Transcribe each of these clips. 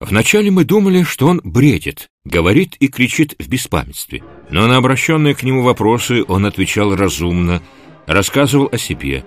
Вначале мы думали, что он бредит, говорит и кричит в беспамятстве, но на обращенные к нему вопросы он отвечал разумно, рассказывал о себе.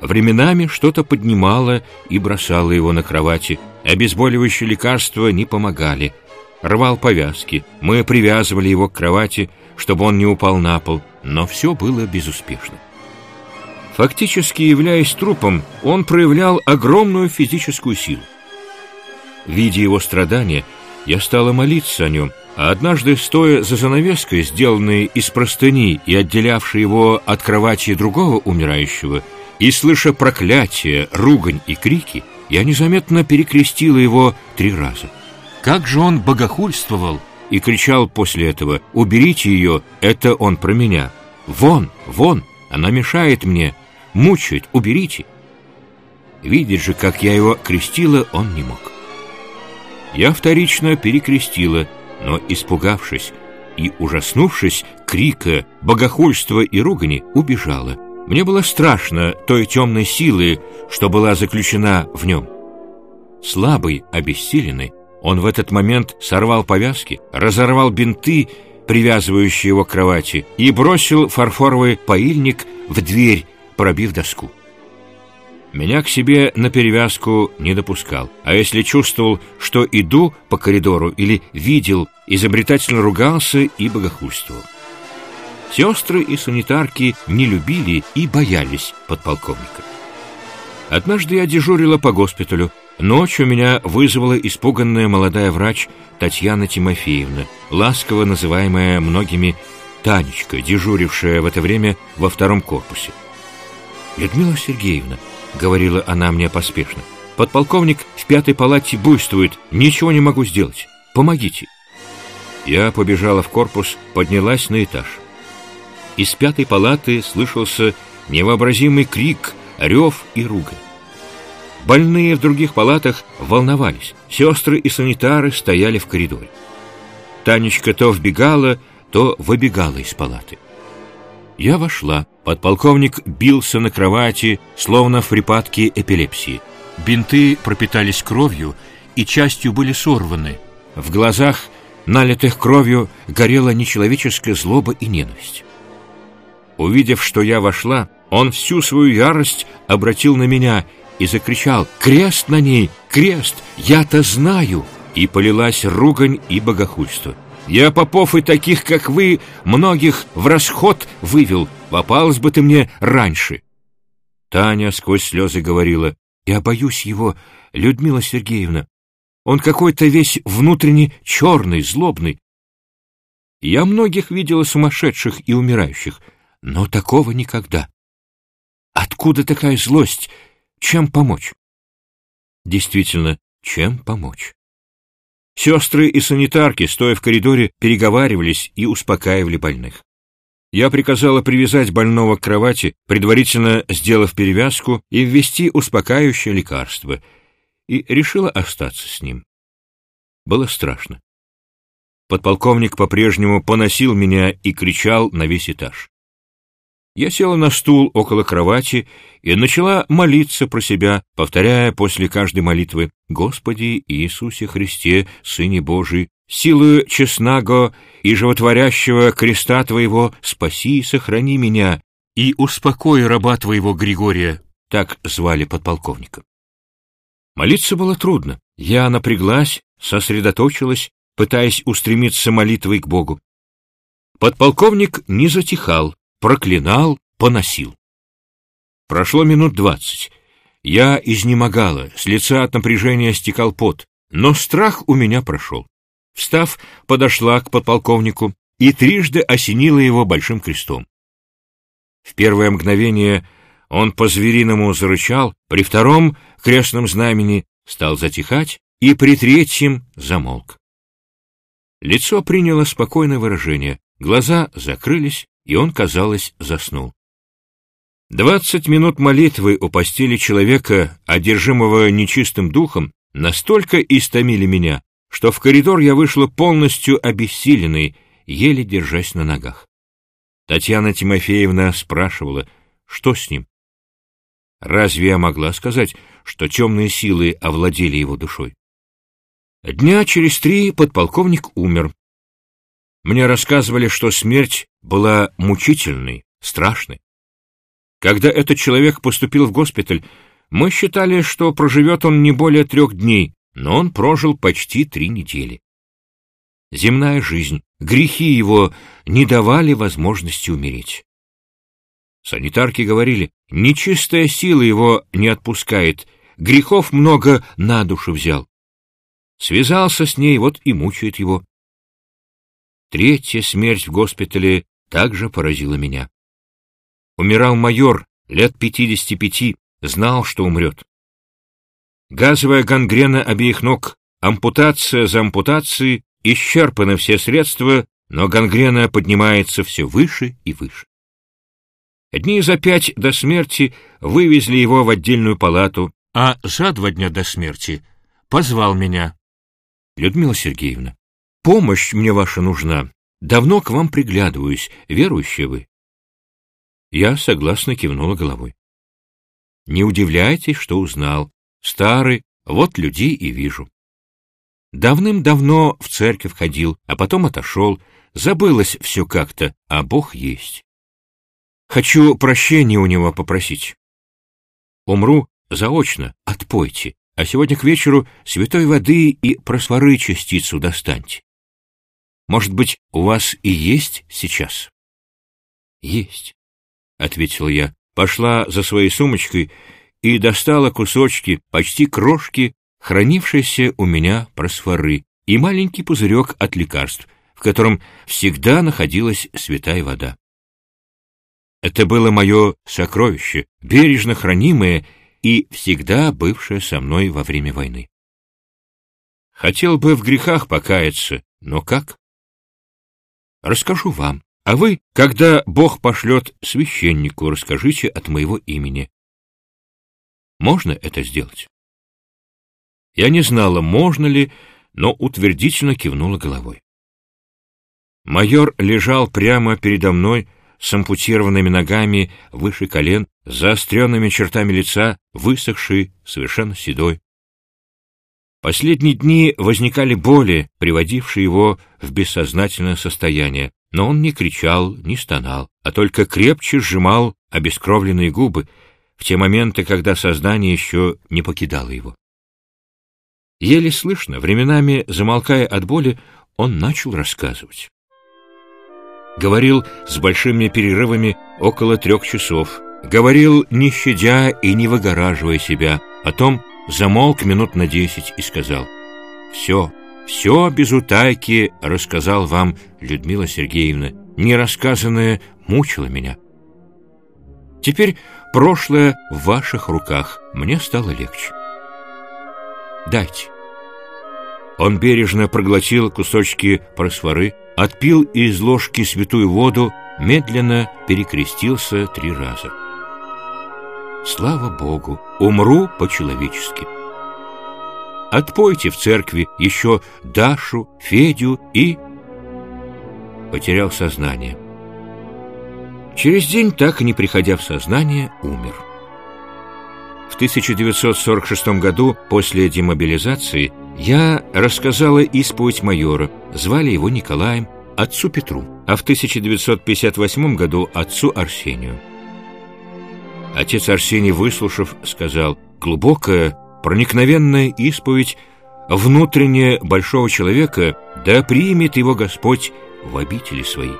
Временами что-то поднимало и бросало его на кровати, обезболивающие лекарства не помогали. Рвал повязки, мы привязывали его к кровати, чтобы он не упал на пол, но все было безуспешно. Фактически являясь трупом, он проявлял огромную физическую силу. Видя его страдания, я стала молиться о нем, а однажды, стоя за занавеской, сделанной из простыни и отделявшей его от кровати другого умирающего, и слыша проклятия, ругань и крики, я незаметно перекрестила его три раза. Как же он богохульствовал и кричал после этого «Уберите ее, это он про меня! Вон, вон, она мешает мне, мучает, уберите!» Видеть же, как я его крестила, он не мог. Я вторично перекрестила, но, испугавшись и ужаснувшись крика, богохульства и ругани, убежала. Мне было страшно той темной силы, что была заключена в нем. Слабый, обессиленный, он в этот момент сорвал повязки, разорвал бинты, привязывающие его к кровати, и бросил фарфоровый поильник в дверь, пробив доску. Меня к себе на перевязку не допускал, а если чувствовал, что иду по коридору или видел, изобретательно ругался и богохульствовал. Сестры и санитарки не любили и боялись подполковника. Однажды я дежурила по госпиталю. Ночью меня вызвала испуганная молодая врач Татьяна Тимофеевна, ласково называемая многими Танечка, дежурившая в это время во втором корпусе. «Людмила Сергеевна», — говорила она мне поспешно. «Подполковник в пятой палате буйствует, ничего не могу сделать. Помогите». Я побежала в корпус, поднялась на этаж. Из пятой палаты слышался невообразимый крик, рев и ругань. Больные в других палатах волновались. Сестры и санитары стояли в коридоре. Танечка то вбегала, то выбегала из палаты. Я вошла. Подполковник бился на кровати, словно в припадке эпилепсии. Бинты пропитались кровью и частью были сорваны. В глазах, налитых кровью, горела нечеловеческая злоба и ненависть. Увидев, что я вошла, он всю свою ярость обратил на меня и закричал «Крест на ней! Крест! Я-то знаю!» И полилась ругань и богохульство. Я попов и таких, как вы, многих в расход вывел. Попалась бы ты мне раньше. Таня сквозь слезы говорила. Я боюсь его, Людмила Сергеевна. Он какой-то весь внутренне черный, злобный. Я многих видела сумасшедших и умирающих, но такого никогда. Откуда такая злость? Чем помочь? Действительно, чем помочь? Сестры и санитарки, стоя в коридоре, переговаривались и успокаивали больных. Я приказала привязать больного к кровати, предварительно сделав перевязку и ввести успокаивающее лекарство, и решила остаться с ним. Было страшно. Подполковник по-прежнему поносил меня и кричал на весь этаж. Я села на стул около кровати и начала молиться про себя, повторяя после каждой молитвы «Господи Иисусе Христе, Сыне Божий, силою честнаго и животворящего креста Твоего спаси и сохрани меня, и успокой раба Твоего Григория», так звали подполковника. Молиться было трудно. Я напряглась, сосредоточилась, пытаясь устремиться молитвой к Богу. Подполковник не затихал, проклинал, поносил. Прошло минут двадцать. Я изнемогала, с лица от напряжения стекал пот, но страх у меня прошел. Встав, подошла к подполковнику и трижды осенила его большим крестом. В первое мгновение он по-звериному зарычал, при втором крестном знамени стал затихать и при третьем замолк. Лицо приняло спокойное выражение, глаза закрылись, и он, казалось, заснул. Двадцать минут молитвы у постели человека, одержимого нечистым духом, настолько истомили меня, что в коридор я вышла полностью обессиленной, еле держась на ногах. Татьяна Тимофеевна спрашивала, что с ним. Разве я могла сказать, что темные силы овладели его душой? Дня через три подполковник умер. Мне рассказывали, что смерть была мучительной, страшной. Когда этот человек поступил в госпиталь, мы считали, что проживет он не более трех дней, но он прожил почти три недели. Земная жизнь, грехи его не давали возможности умереть. Санитарки говорили, нечистая сила его не отпускает, грехов много на душу взял. Связался с ней, вот и мучает его. Третья смерть в госпитале также поразила меня. Умирал майор, лет пятидесяти пяти, знал, что умрет. Газовая гангрена обеих ног, ампутация за ампутацией, исчерпаны все средства, но гангрена поднимается все выше и выше. Дни за пять до смерти вывезли его в отдельную палату, а за два дня до смерти позвал меня. Людмила Сергеевна, помощь мне ваша нужна. Давно к вам приглядываюсь, верующие вы. Я согласно кивнула головой. Не удивляйтесь, что узнал. Старый, вот людей и вижу. Давным-давно в церковь ходил, а потом отошел. Забылось все как-то, а Бог есть. Хочу прощения у него попросить. Умру заочно, отпойте, а сегодня к вечеру святой воды и просворы частицу достаньте. Может быть, у вас и есть сейчас? Есть, — ответил я, пошла за своей сумочкой и достала кусочки, почти крошки хранившиеся у меня просфоры, и маленький пузырек от лекарств, в котором всегда находилась святая вода. Это было мое сокровище, бережно хранимое и всегда бывшее со мной во время войны. Хотел бы в грехах покаяться, но как? Расскажу вам, а вы, когда Бог пошлет священнику, расскажите от моего имени. Можно это сделать? Я не знала, можно ли, но утвердительно кивнула головой. Майор лежал прямо передо мной с ампутированными ногами выше колен, заостренными чертами лица, высохший, совершенно седой. Последние дни возникали боли, приводившие его в бессознательное состояние, но он не кричал, не стонал, а только крепче сжимал обескровленные губы в те моменты, когда сознание еще не покидало его. Еле слышно, временами замолкая от боли, он начал рассказывать. Говорил с большими перерывами около трех часов. Говорил, не щадя и не выгораживая себя. Потом замолк минут на десять и сказал, «Все, все без утайки рассказал вам Людмила Сергеевна. Нерассказанное мучило меня. Теперь прошлое в ваших руках. Мне стало легче. Дайте. Он бережно проглотил кусочки просфоры, отпил из ложки святую воду, медленно перекрестился три раза. Слава Богу, умру по-человечески. Отпойте в церкви еще Дашу, Федю и... Потерял сознание. Через день, так и не приходя в сознание, умер. В 1946 году, после демобилизации, я рассказала исповедь майора, звали его Николаем, отцу Петру, а в 1958 году отцу Арсению. Отец Арсений, выслушав, сказал, глубокая, проникновенная исповедь внутренне большого человека, да примет его Господь в обители свои.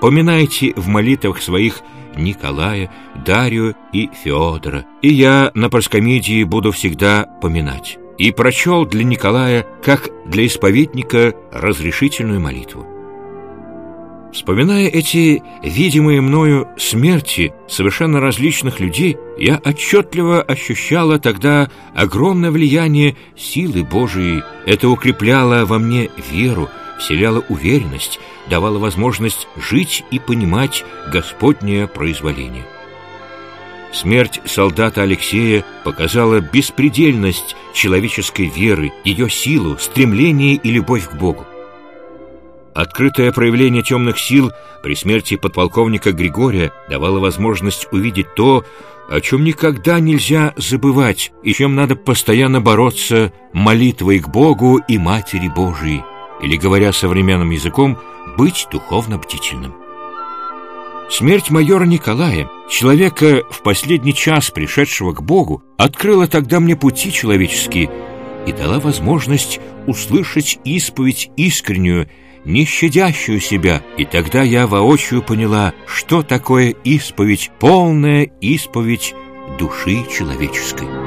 Поминайте в молитвах своих Николая, Дарью и Феодора, и я на проскомедии буду всегда поминать. И прочел для Николая, как для исповедника, разрешительную молитву. Вспоминая эти видимые мною смерти совершенно различных людей, я отчетливо ощущала тогда огромное влияние силы Божией. Это укрепляло во мне веру, вселяло уверенность, давало возможность жить и понимать Господнее произволение. Смерть солдата Алексея показала беспредельность человеческой веры, ее силу, стремление и любовь к Богу. Открытое проявление темных сил при смерти подполковника Григория давало возможность увидеть то, о чем никогда нельзя забывать и чем надо постоянно бороться молитвой к Богу и Матери Божией, или, говоря современным языком, быть духовно бдительным. Смерть майора Николая, человека в последний час пришедшего к Богу, открыла тогда мне пути человеческие и дала возможность услышать исповедь искреннюю, не щадящую себя, и тогда я воочию поняла, что такое исповедь, полная исповедь души человеческой.